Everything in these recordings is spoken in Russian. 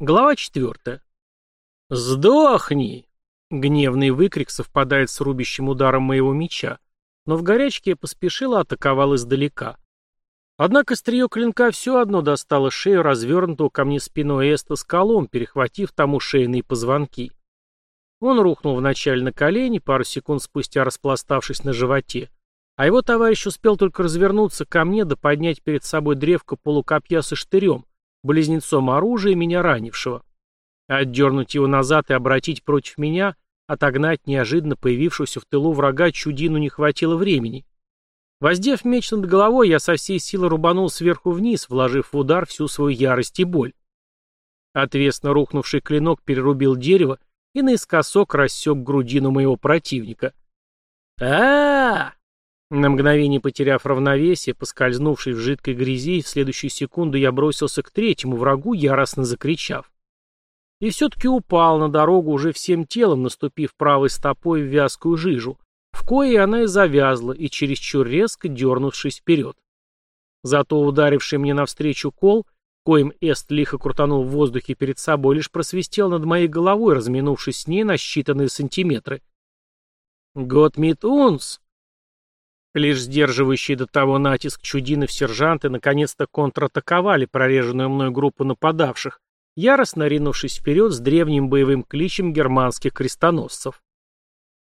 Глава четвертая. «Сдохни!» Гневный выкрик совпадает с рубящим ударом моего меча, но в горячке я поспешил и атаковал издалека. Однако стрие клинка все одно достало шею развернутого ко мне спиной Эста колом, перехватив тому шейные позвонки. Он рухнул вначале на колени, пару секунд спустя распластавшись на животе, а его товарищ успел только развернуться ко мне да поднять перед собой древко полукопья со штырем, близнецом оружия меня ранившего. Отдернуть его назад и обратить против меня, отогнать неожиданно появившегося в тылу врага чудину не хватило времени. Воздев меч над головой, я со всей силы рубанул сверху вниз, вложив в удар всю свою ярость и боль. Отвесно рухнувший клинок перерубил дерево и наискосок рассек грудину моего противника. а, -а, -а на мгновение потеряв равновесие, поскользнувшись в жидкой грязи, в следующую секунду я бросился к третьему врагу, яростно закричав. И все-таки упал на дорогу уже всем телом, наступив правой стопой в вязкую жижу, в коей она и завязла, и чересчур резко дернувшись вперед. Зато ударивший мне навстречу кол, коим Эст лихо крутанул в воздухе перед собой, лишь просвистел над моей головой, разминувшись с ней на считанные сантиметры. «Гот мит унс!» Лишь сдерживающие до того натиск чудинов сержанты наконец-то контратаковали прореженную мной группу нападавших, яростно ринувшись вперед с древним боевым кличем германских крестоносцев.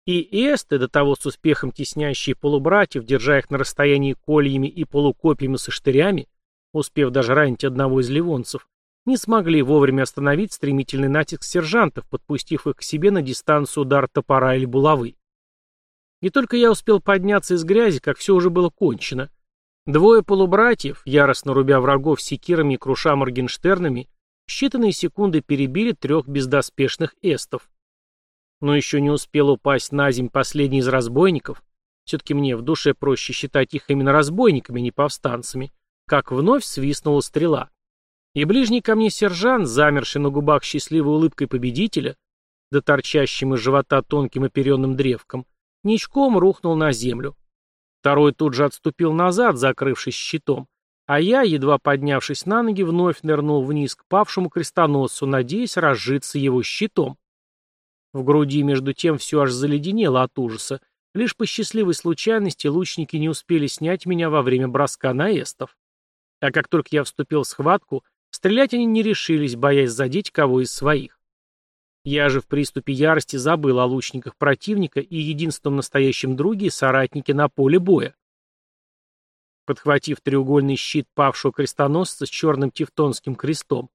И эсты, до того с успехом теснящие полубратьев, держа их на расстоянии кольями и полукопьями со штырями, успев даже ранить одного из ливонцев, не смогли вовремя остановить стремительный натиск сержантов, подпустив их к себе на дистанцию удар топора или булавы. Не только я успел подняться из грязи, как все уже было кончено. Двое полубратьев, яростно рубя врагов секирами и круша моргенштернами, в считанные секунды перебили трех бездоспешных эстов. Но еще не успел упасть на земь последний из разбойников, все-таки мне в душе проще считать их именно разбойниками, а не повстанцами, как вновь свистнула стрела. И ближний ко мне сержант, замерший на губах счастливой улыбкой победителя, да торчащим из живота тонким оперенным древком, ничком рухнул на землю. Второй тут же отступил назад, закрывшись щитом, а я, едва поднявшись на ноги, вновь нырнул вниз к павшему крестоносцу, надеясь разжиться его щитом. В груди, между тем, все аж заледенело от ужаса. Лишь по счастливой случайности лучники не успели снять меня во время броска на. А как только я вступил в схватку, стрелять они не решились, боясь задеть кого из своих. Я же в приступе ярости забыл о лучниках противника и единственном настоящем друге и соратнике на поле боя. Подхватив треугольный щит павшего крестоносца с черным тевтонским крестом,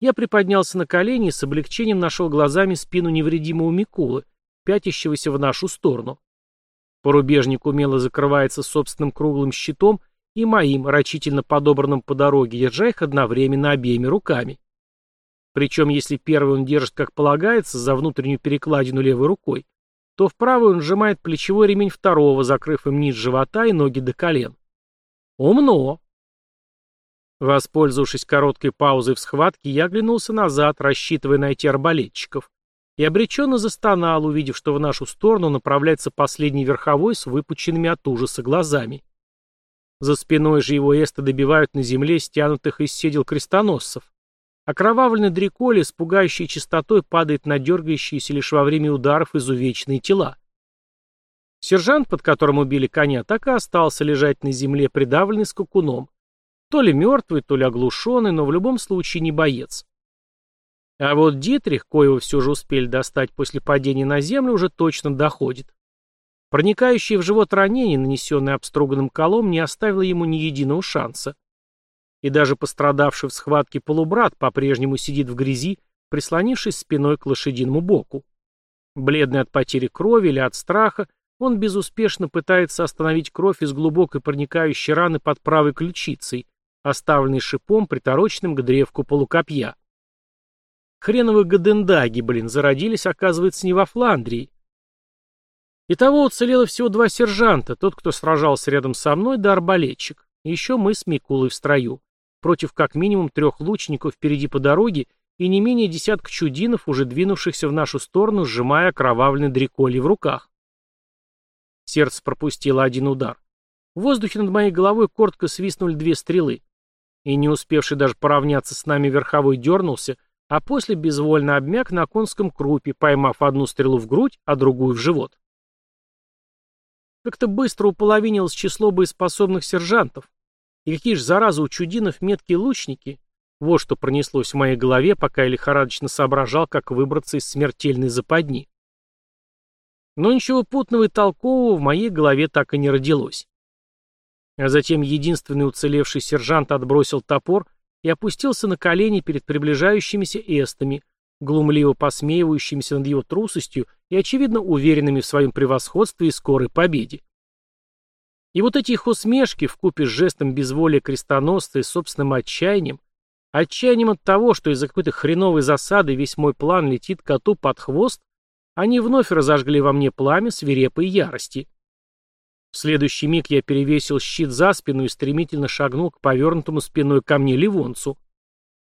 я приподнялся на колени и с облегчением нашел глазами спину невредимого Микулы, пятящегося в нашу сторону. Порубежник умело закрывается собственным круглым щитом и моим, рачительно подобранным по дороге, держа их одновременно обеими руками. Причем, если первый он держит как полагается, за внутреннюю перекладину левой рукой, то в правую он сжимает плечевой ремень второго, закрыв им низ живота и ноги до колен. Умно. Воспользовавшись короткой паузой в схватке, я оглянулся назад, рассчитывая найти арбалетчиков, и обреченно застонал, увидев, что в нашу сторону направляется последний верховой с выпученными от ужаса глазами. За спиной же его эсты добивают на земле стянутых из седел крестоносцев. Окровавленный дреколи с пугающей частотой падает на дергающиеся лишь во время ударов изувеченные тела. Сержант, под которым убили коня, так и остался лежать на земле, придавленный скакуном. То ли мертвый, то ли оглушенный, но в любом случае не боец. А вот Дитрих, коего все же успели достать после падения на землю, уже точно доходит. Проникающее в живот ранение, нанесенное обструганным колом, не оставило ему ни единого шанса. И даже пострадавший в схватке полубрат по-прежнему сидит в грязи, прислонившись спиной к лошадиному боку. Бледный от потери крови или от страха, он безуспешно пытается остановить кровь из глубокой проникающей раны под правой ключицей, оставленной шипом, притороченным к древку полукопья. Хреновые гадендаги, блин, зародились, оказывается, не во Фландрии. Итого уцелело всего два сержанта, тот, кто сражался рядом со мной, да арбалетчик. Еще мы с Микулой в строю против как минимум трех лучников впереди по дороге и не менее десятка чудинов, уже двинувшихся в нашу сторону, сжимая окровавленный дреколи в руках. Сердце пропустило один удар. В воздухе над моей головой коротко свистнули две стрелы. И не успевший даже поравняться с нами верховой дернулся, а после безвольно обмяк на конском крупе, поймав одну стрелу в грудь, а другую в живот. Как-то быстро уполовинилось число боеспособных сержантов. И какие же заразы у чудинов меткие лучники. Вот что пронеслось в моей голове, пока я лихорадочно соображал, как выбраться из смертельной западни. Но ничего путного и толкового в моей голове так и не родилось. А затем единственный уцелевший сержант отбросил топор и опустился на колени перед приближающимися эстами, глумливо посмеивающимися над его трусостью и, очевидно, уверенными в своем превосходстве и скорой победе. И вот эти их усмешки, вкупе с жестом безволия крестоносца и собственным отчаянием, отчаянием от того, что из-за какой-то хреновой засады весь мой план летит коту под хвост, они вновь разожгли во мне пламя свирепой ярости. В следующий миг я перевесил щит за спину и стремительно шагнул к повернутому спиной ко мне ливонцу,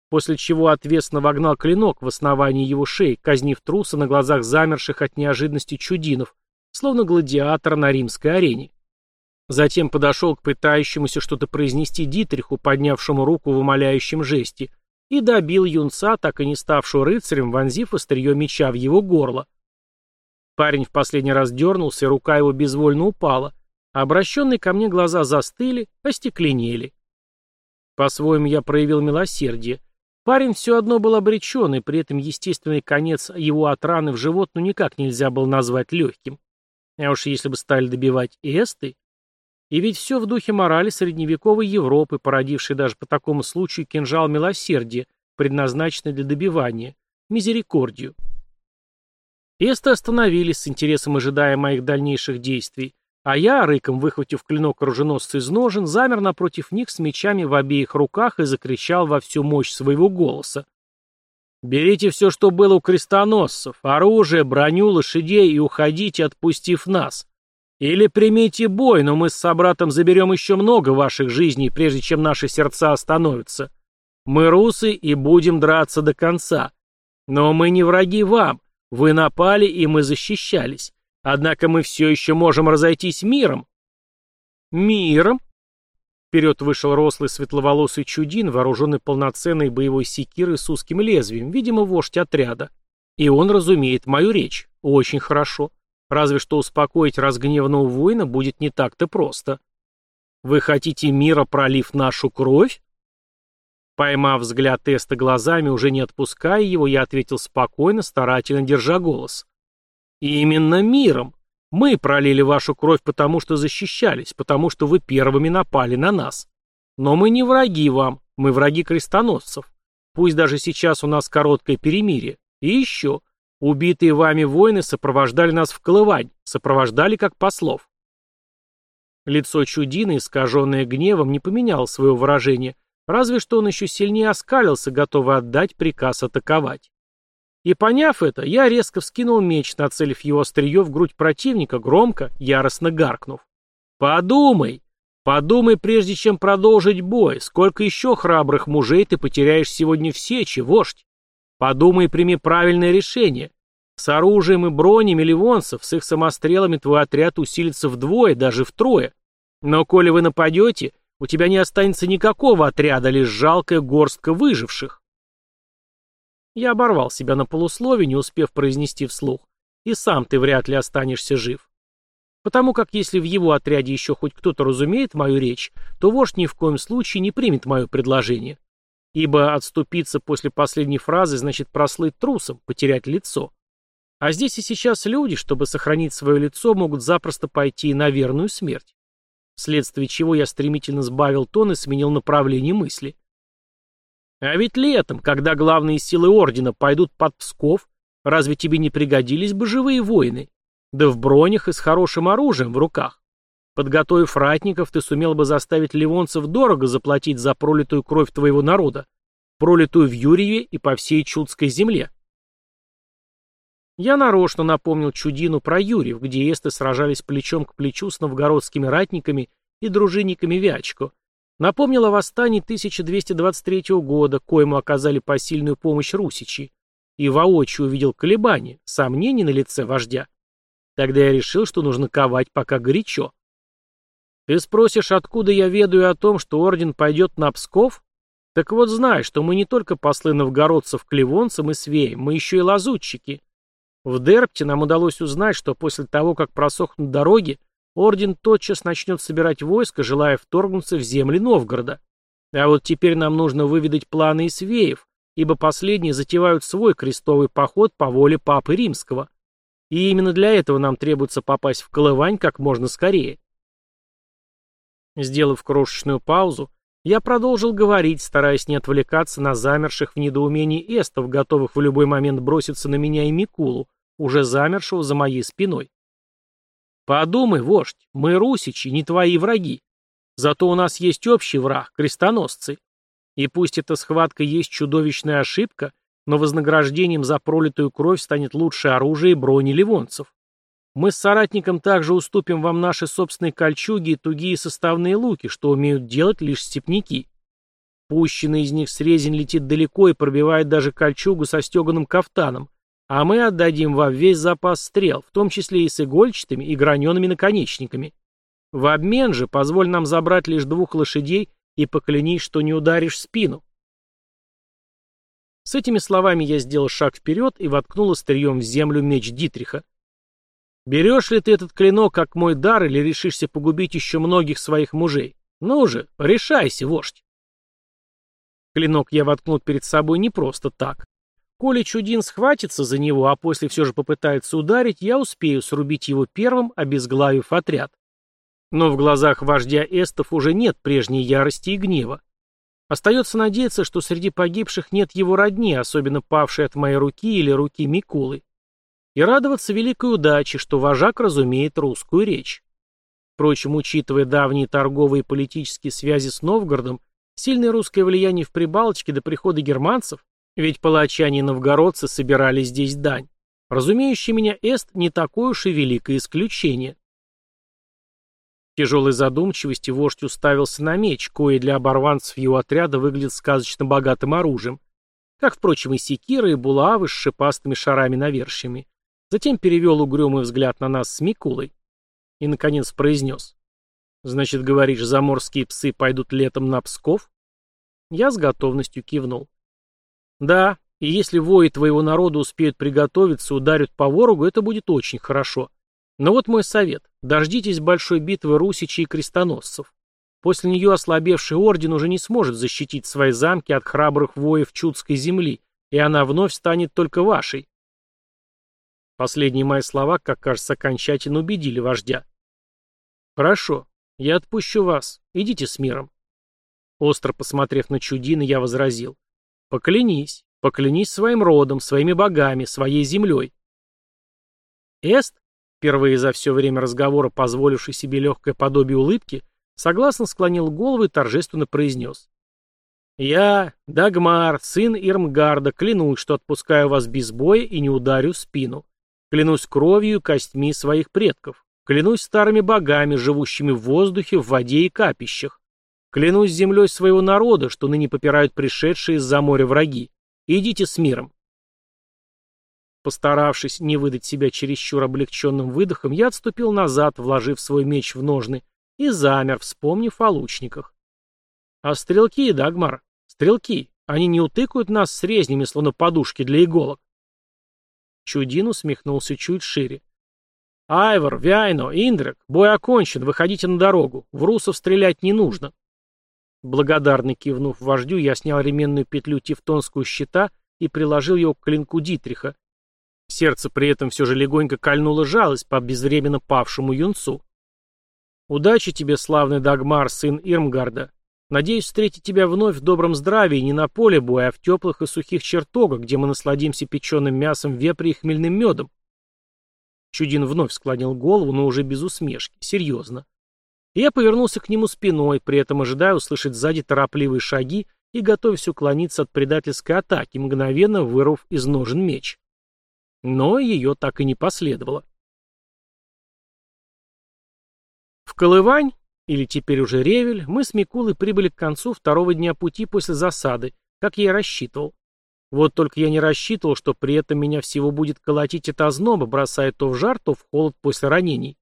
после чего ответственно вогнал клинок в основании его шеи, казнив труса на глазах замерших от неожиданности чудинов, словно гладиатора на римской арене. Затем подошел к пытающемуся что-то произнести Дитриху, поднявшему руку в умоляющем жесте, и добил юнца, так и не ставшего рыцарем, вонзив острие меча в его горло. Парень в последний раз дернулся, и рука его безвольно упала, а обращенные ко мне глаза застыли, остекленели. По-своему я проявил милосердие. Парень все одно был обречен, и при этом естественный конец его от раны в живот ну никак нельзя было назвать легким. А уж если бы стали добивать эсты... И ведь все в духе морали средневековой Европы, породившей даже по такому случаю кинжал милосердия, предназначенный для добивания, мизерикордию. Эсты остановились с интересом ожидая моих дальнейших действий, а я, рыком выхватив клинок оруженосца из ножен, замер напротив них с мечами в обеих руках и закричал во всю мощь своего голоса. «Берите все, что было у крестоносцев, оружие, броню, лошадей и уходите, отпустив нас. Или примите бой, но мы с собратом заберем еще много ваших жизней, прежде чем наши сердца остановятся. Мы русы и будем драться до конца. Но мы не враги вам. Вы напали, и мы защищались. Однако мы все еще можем разойтись миром. Миром? Вперед вышел рослый светловолосый чудин, вооруженный полноценной боевой секирой с узким лезвием, видимо, вождь отряда. И он разумеет мою речь. Очень хорошо. Разве что успокоить разгневанного воина будет не так-то просто. Вы хотите мира, пролив нашу кровь? Поймав взгляд теста глазами, уже не отпуская его, я ответил спокойно, старательно держа голос. И именно миром. Мы пролили вашу кровь потому, что защищались, потому что вы первыми напали на нас. Но мы не враги вам, мы враги крестоносцев. Пусть даже сейчас у нас короткое перемирие. И еще. Убитые вами воины сопровождали нас в Колывань, сопровождали как послов. Лицо Чудина, искаженное гневом, не поменяло своего выражения, разве что он еще сильнее оскалился, готовый отдать приказ атаковать. И поняв это, я резко вскинул меч, нацелив его острие в грудь противника, громко, яростно гаркнув. «Подумай! Подумай, прежде чем продолжить бой, сколько еще храбрых мужей ты потеряешь сегодня в сече, вождь! Подумай и прими правильное решение. С оружием и бронями ливонцев, с их самострелами твой отряд усилится вдвое, даже втрое. Но коли вы нападете, у тебя не останется никакого отряда, лишь жалкая горстка выживших. Я оборвал себя на полуслове, не успев произнести вслух. И сам ты вряд ли останешься жив. Потому как если в его отряде еще хоть кто-то разумеет мою речь, то вождь ни в коем случае не примет мое предложение. Ибо отступиться после последней фразы значит прослыть трусом, потерять лицо. А здесь и сейчас люди, чтобы сохранить свое лицо, могут запросто пойти на верную смерть. Вследствие чего я стремительно сбавил тон и сменил направление мысли. А ведь летом, когда главные силы Ордена пойдут под Псков, разве тебе не пригодились бы живые воины? Да в бронях и с хорошим оружием в руках. Подготовив ратников, ты сумел бы заставить ливонцев дорого заплатить за пролитую кровь твоего народа, пролитую в Юрьеве и по всей Чудской земле. Я нарочно напомнил Чудину про Юрьев, где эсты сражались плечом к плечу с новгородскими ратниками и дружинниками Вячко, Напомнил о восстании 1223 года, коему оказали посильную помощь русичи, и воочию увидел колебания, сомнений на лице вождя. Тогда я решил, что нужно ковать пока горячо. Ты спросишь, откуда я ведаю о том, что орден пойдет на Псков? Так вот знай, что мы не только послы новгородцев клевонцам и свеям, мы еще и лазутчики. В Дерпте нам удалось узнать, что после того, как просохнут дороги, орден тотчас начнет собирать войско, желая вторгнуться в земли Новгорода. А вот теперь нам нужно выведать планы и свеев, ибо последние затевают свой крестовый поход по воле Папы Римского. И именно для этого нам требуется попасть в Колывань как можно скорее. Сделав крошечную паузу, я продолжил говорить, стараясь не отвлекаться на замерших в недоумении эстов, готовых в любой момент броситься на меня и Микулу, уже замершего за моей спиной. Подумай, вождь, мы русичи, не твои враги. Зато у нас есть общий враг, крестоносцы. И пусть эта схватка есть чудовищная ошибка, но вознаграждением за пролитую кровь станет лучшее оружие и брони ливонцев. Мы с соратником также уступим вам наши собственные кольчуги и тугие составные луки, что умеют делать лишь степняки. Пущенный из них срезень летит далеко и пробивает даже кольчугу со стеганым кафтаном, а мы отдадим вам весь запас стрел, в том числе и с игольчатыми и гранеными наконечниками. В обмен же позволь нам забрать лишь двух лошадей и поклянись, что не ударишь спину. С этими словами я сделал шаг вперед и воткнул острием в землю меч Дитриха. Берешь ли ты этот клинок как мой дар или решишься погубить еще многих своих мужей? Ну же, решайся, вождь. Клинок я воткнул перед собой не просто так. Коли Чудин схватится за него, а после все же попытается ударить, я успею срубить его первым, обезглавив отряд. Но в глазах вождя эстов уже нет прежней ярости и гнева. Остается надеяться, что среди погибших нет его родни, особенно павшей от моей руки или руки Микулы и радоваться великой удаче, что вожак разумеет русскую речь. Впрочем, учитывая давние торговые и политические связи с Новгородом, сильное русское влияние в Прибалтике до прихода германцев, ведь палачане и новгородцы собирали здесь дань, разумеющий меня Эст не такое уж и великое исключение. В тяжелой задумчивости вождь уставился на меч, кое для оборванцев его отряда выглядит сказочно богатым оружием, как, впрочем, и секиры, и булавы с шипастыми шарами-навершиями. Затем перевел угрюмый взгляд на нас с Микулой и, наконец, произнес. «Значит, говоришь, заморские псы пойдут летом на Псков?» Я с готовностью кивнул. «Да, и если вои твоего народа успеют приготовиться, ударят по ворогу, это будет очень хорошо. Но вот мой совет. Дождитесь большой битвы русичей и крестоносцев. После нее ослабевший орден уже не сможет защитить свои замки от храбрых воев Чудской земли, и она вновь станет только вашей. Последние мои слова, как кажется, окончательно убедили вождя. «Хорошо, я отпущу вас. Идите с миром». Остро посмотрев на Чудина, я возразил. «Поклянись, поклянись своим родом, своими богами, своей землей». Эст, впервые за все время разговора позволивший себе легкое подобие улыбки, согласно склонил голову и торжественно произнес. «Я, Дагмар, сын Ирмгарда, клянусь, что отпускаю вас без боя и не ударю в спину. Клянусь кровью и костьми своих предков. Клянусь старыми богами, живущими в воздухе, в воде и капищах. Клянусь землей своего народа, что ныне попирают пришедшие из-за моря враги. Идите с миром. Постаравшись не выдать себя чересчур облегченным выдохом, я отступил назад, вложив свой меч в ножны, и замер, вспомнив о лучниках. А стрелки, Дагмар, стрелки, они не утыкают нас с резнями, словно подушки для иголок. Чудин усмехнулся чуть шире. «Айвор, Вяйно, Индрек, бой окончен, выходите на дорогу. В русов стрелять не нужно». Благодарно кивнув вождю, я снял ременную петлю тевтонского щита и приложил его к клинку Дитриха. Сердце при этом все же легонько кольнуло жалость по безвременно павшему юнцу. «Удачи тебе, славный Дагмар, сын Ирмгарда. Надеюсь встретить тебя вновь в добром здравии, не на поле боя, а в теплых и сухих чертогах, где мы насладимся печеным мясом вепри и хмельным медом. Чудин вновь склонил голову, но уже без усмешки, серьезно. Я повернулся к нему спиной, при этом ожидая услышать сзади торопливые шаги и готовясь уклониться от предательской атаки, мгновенно вырвав из ножен меч. Но ее так и не последовало. В Колывань или теперь уже Ревель, мы с Микулой прибыли к концу второго дня пути после засады, как я и рассчитывал. Вот только я не рассчитывал, что при этом меня всего будет колотить от озноба, бросая то в жар, то в холод после ранений.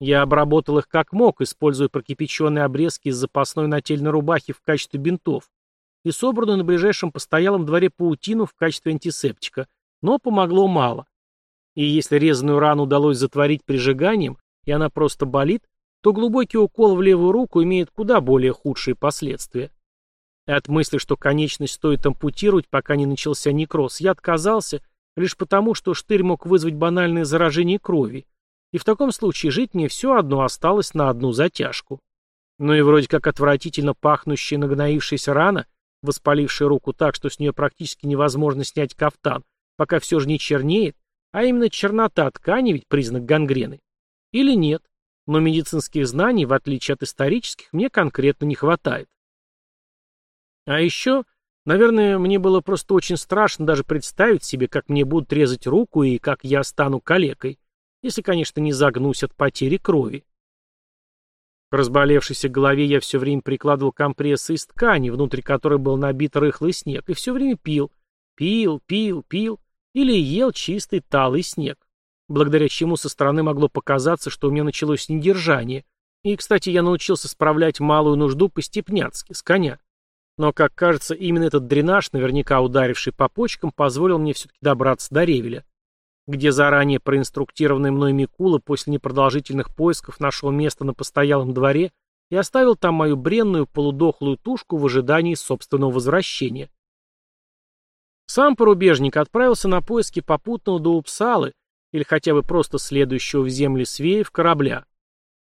Я обработал их как мог, используя прокипяченные обрезки из запасной нательной рубахи в качестве бинтов, и собранную на ближайшем постоялом дворе паутину в качестве антисептика, но помогло мало. И если резаную рану удалось затворить прижиганием, и она просто болит, то глубокий укол в левую руку имеет куда более худшие последствия. И от мысли, что конечность стоит ампутировать, пока не начался некроз, я отказался лишь потому, что штырь мог вызвать банальное заражение крови, и в таком случае жить мне все одно осталось на одну затяжку. Ну и вроде как отвратительно пахнущая нагноившаяся рана, воспалившая руку так, что с нее практически невозможно снять кафтан, пока все же не чернеет, а именно чернота ткани ведь признак гангрены. Или нет, но медицинских знаний, в отличие от исторических, мне конкретно не хватает. А еще, наверное, мне было просто очень страшно даже представить себе, как мне будут резать руку и как я стану калекой если, конечно, не загнусь от потери крови. К разболевшейся голове я все время прикладывал компрессы из ткани, внутри которой был набит рыхлый снег, и все время пил, пил, пил, пил, или ел чистый талый снег, благодаря чему со стороны могло показаться, что у меня началось недержание. И, кстати, я научился справлять малую нужду по-степняцки, с коня. Но, как кажется, именно этот дренаж, наверняка ударивший по почкам, позволил мне все-таки добраться до Ревеля где заранее проинструктированный мной Микула после непродолжительных поисков нашел место на постоялом дворе и оставил там мою бренную полудохлую тушку в ожидании собственного возвращения. Сам порубежник отправился на поиски попутного до Упсалы или хотя бы просто следующего в земли свеев корабля.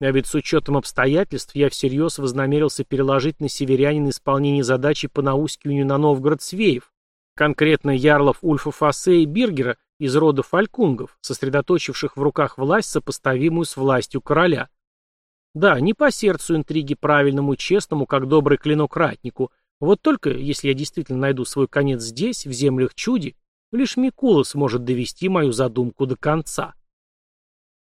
А ведь с учетом обстоятельств я всерьез вознамерился переложить на северянина исполнение задачи по наускиванию на Новгород свеев, конкретно ярлов Ульфа Фассе и Биргера из рода фалькунгов, сосредоточивших в руках власть, сопоставимую с властью короля. Да, не по сердцу интриги правильному и честному, как добрый клинок ратнику. Вот только, если я действительно найду свой конец здесь, в землях чуди, лишь Микула сможет довести мою задумку до конца.